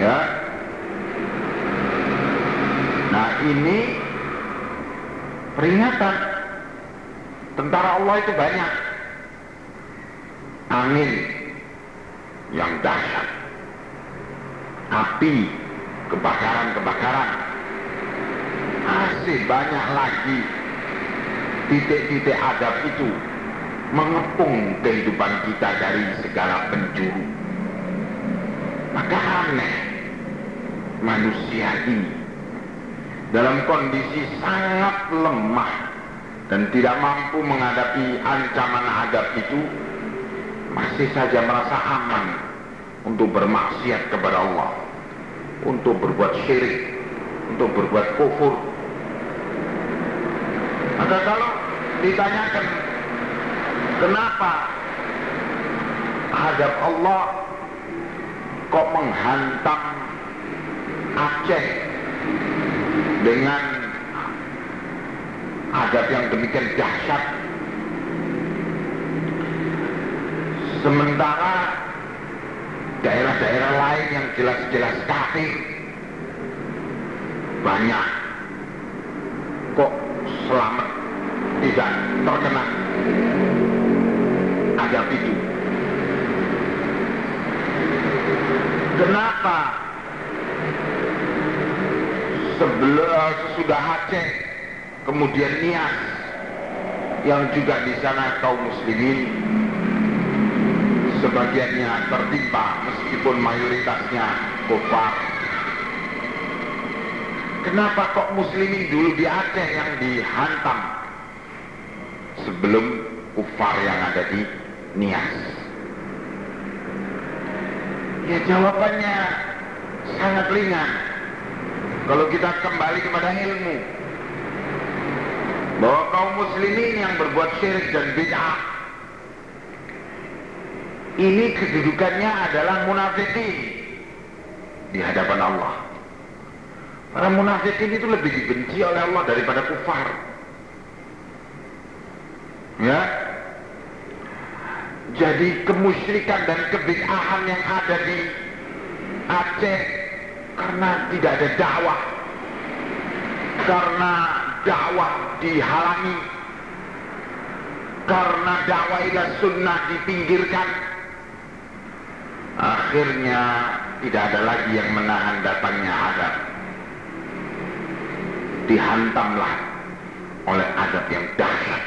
Ya. Nah ini peringatan. Tentara Allah itu banyak. Angin yang dahsyat. Api kebakaran-kebakaran. Masih banyak lagi titik-titik adab itu mengepung kehidupan kita dari segala penjuru. Maka aneh manusia ini dalam kondisi sangat lemah dan tidak mampu menghadapi ancaman adab itu masih saja merasa aman untuk bermaksiat kepada Allah untuk berbuat syirik untuk berbuat kufur. Maka kalau ditanyakan kenapa hadap Allah kok menghantam Aceh dengan adab yang demikian dahsyat. Sementara daerah-daerah lain yang jelas-jelas kafir. Banyak. Kok selamat tidak terkena? Adab itu kenapa sebelum sesudah Aceh kemudian Nias yang juga di sana kaum muslimin. Sebagiannya tertimpa meskipun mayoritasnya kufar. Kenapa kok muslimin dulu di Aceh yang dihantam? Sebelum kufar yang ada di Nias. Ya jawabannya sangat ringan kalau kita kembali kepada ilmu bahwa kaum muslimin yang berbuat syirik dan bid'ah ini kedudukannya adalah munafikin di hadapan Allah. Para munafikin itu lebih dibenci oleh Allah daripada kufar. Ya. Jadi kemusyrikan dan kebid'ahan yang ada di Aceh karena tidak ada dakwah. Karena dakwah dihalangi. Karena dakwah ila sunnah dipinggirkan akhirnya tidak ada lagi yang menahan datangnya adab dihantamlah oleh adab yang dahsyat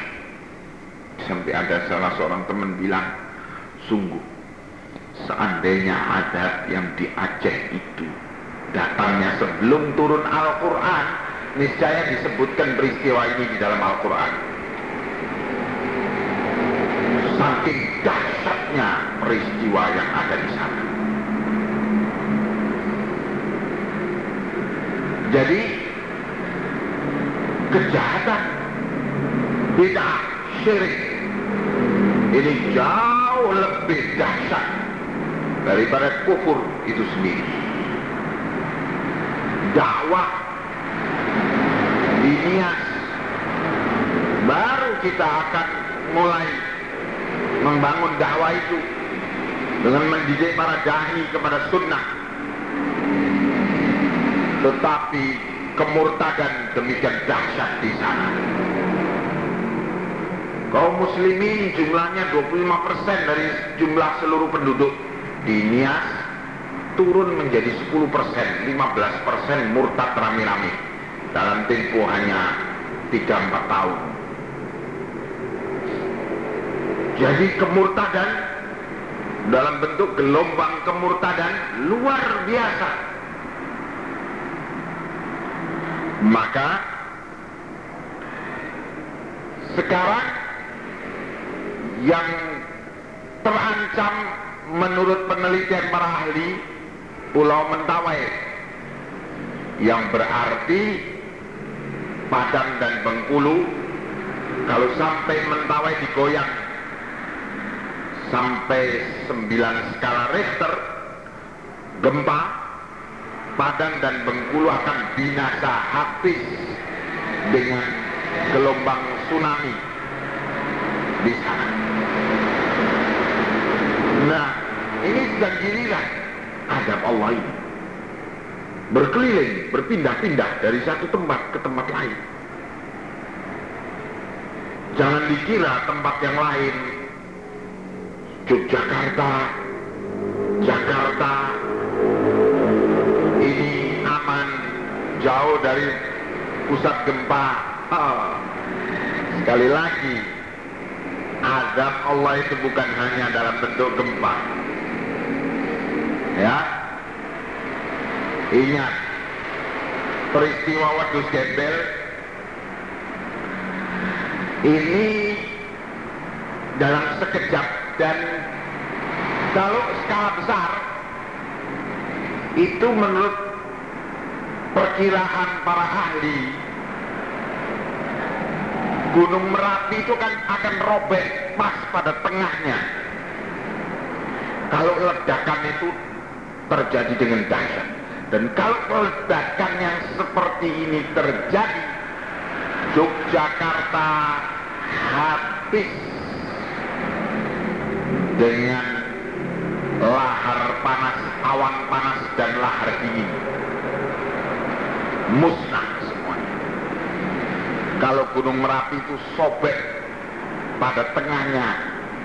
sampai ada salah seorang teman bilang sungguh seandainya adat yang di Aceh itu datangnya sebelum turun Al-Quran niscaya disebutkan peristiwa ini di dalam Al-Quran. Saking dahsyatnya peristiwa yang ada di sana. Jadi kejahatan bid'ah syirik ini jauh lebih dahsyat daripada kufur itu sendiri dakwah dinias baru kita akan mulai membangun dakwah itu dengan mendidik para dahi kepada sunnah. Tetapi kemurtadan demikian dahsyat di sana. Kaum muslimin jumlahnya 25% dari jumlah seluruh penduduk. Di Nias turun menjadi 10%, 15% murtad rame-rame dalam tempo hanya 3-4 tahun. Jadi kemurtadan dalam bentuk gelombang kemurtadan luar biasa. Maka sekarang yang terancam menurut penelitian para ahli Pulau Mentawai yang berarti Padang dan Bengkulu kalau sampai Mentawai digoyang sampai 9 skala Richter gempa Padang dan Bengkulu akan binasa habis dengan gelombang tsunami di sana. Nah, ini sedang giliran adab Allah ini. Berkeliling, berpindah-pindah dari satu tempat ke tempat lain. Jangan dikira tempat yang lain Yogyakarta, Jakarta ini aman jauh dari pusat gempa. Oh, sekali lagi, azab Allah itu bukan hanya dalam bentuk gempa. Ya, ingat peristiwa Wadus Gembel ini dalam sekejap dan kalau skala besar itu menurut perkiraan para ahli Gunung Merapi itu kan akan robek pas pada tengahnya. Kalau ledakan itu terjadi dengan dahsyat dan kalau ledakan yang seperti ini terjadi Yogyakarta habis dengan lahar panas, awan panas dan lahar dingin. Musnah semuanya. Kalau Gunung Merapi itu sobek pada tengahnya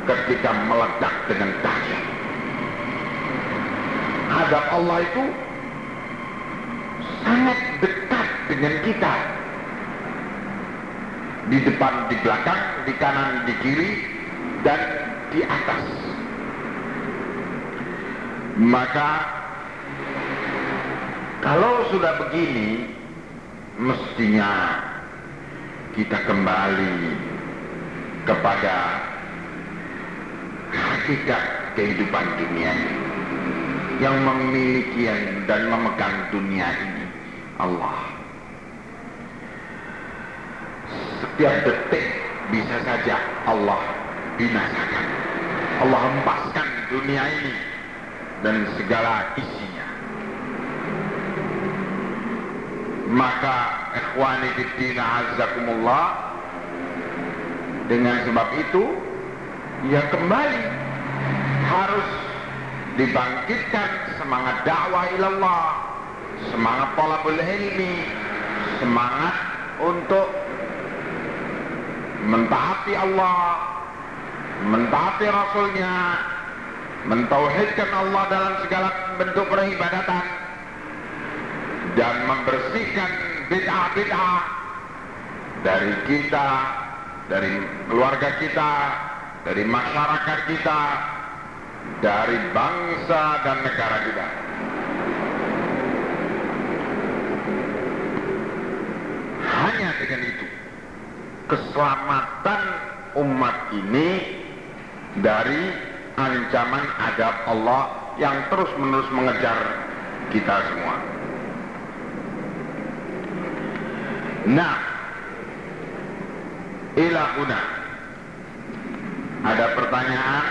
ketika meledak dengan dahsyat. Hadap Allah itu sangat dekat dengan kita. Di depan, di belakang, di kanan, di kiri, dan di atas. Maka kalau sudah begini, mestinya kita kembali kepada hakikat kehidupan dunia ini. Yang memiliki dan memegang dunia ini Allah. Setiap detik bisa saja Allah binasakan. Allah hempaskan dunia ini dan segala isinya. Maka ikhwani fiddina azakumullah dengan sebab itu ya kembali harus dibangkitkan semangat dakwah ilallah, semangat talabul ilmi, semangat untuk mentaati Allah, mentaati Rasulnya, mentauhidkan Allah dalam segala bentuk peribadatan, dan membersihkan bid'ah-bid'ah dari kita, dari keluarga kita, dari masyarakat kita, dari bangsa dan negara kita. Hanya dengan itu, keselamatan umat ini dari ancaman adab Allah yang terus-menerus mengejar kita semua. Nah, ilahuna. Ada pertanyaan